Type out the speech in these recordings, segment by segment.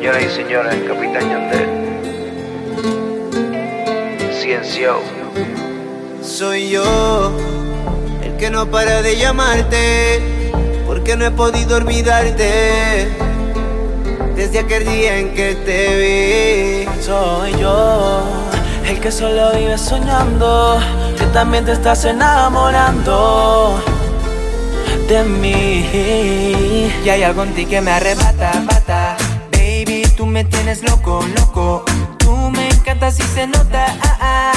y señores, Capitán Yandel. Ciencio. Soy yo el que no para de llamarte, porque no he podido olvidarte. Desde aquel día en que te vi. Soy yo el que solo vive soñando, que también te estás enamorando de mí. Y hay algo en ti que me arrebata, bata. Me tienes loco, loco. Tú me encantas y se nota, ah, ah.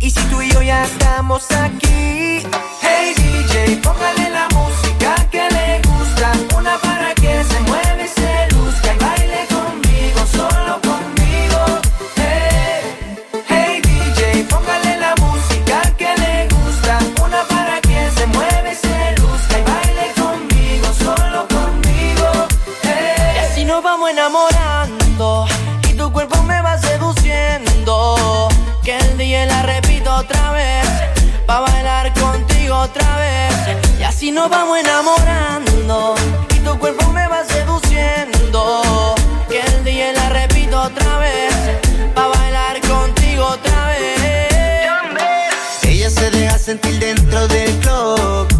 Y si tú y yo ya estamos aquí. Hey DJ, póngale la nos vamos enamorando y tu cuerpo me va seduciendo. Que el día la repito otra vez, pa bailar contigo otra vez. Y así nos vamos enamorando y tu cuerpo me va seduciendo. Que el día la repito otra vez, pa bailar contigo otra vez. Ella se deja sentir dentro del club.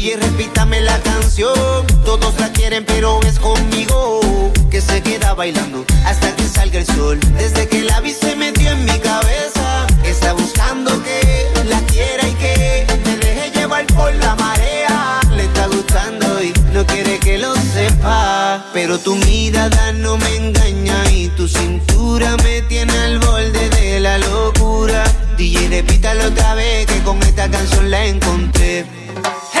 DJ, repítame la canción. Todos la quieren, pero es conmigo que se queda bailando hasta que salga el sol. Desde que la vi se metió en mi cabeza. Está buscando que la quiera y que me deje llevar por la marea. Le está gustando y no quiere que lo sepa. Pero tu mirada no me engaña y tu cintura me tiene al borde de la locura. DJ, repítalo otra vez que con esta canción la encontré.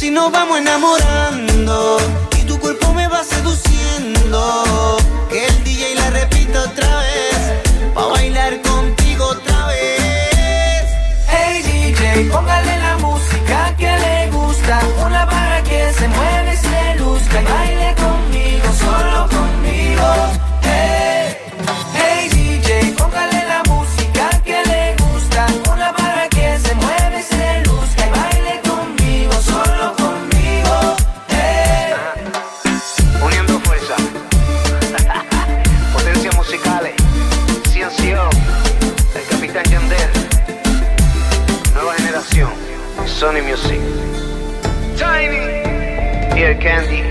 Si nos vamos enamorando y tu cuerpo me va seduciendo, que el DJ la repita otra vez, pa' bailar contigo otra vez. Hey DJ, póngale la música que le gusta, una para que se mueve y se luzca y baila candy.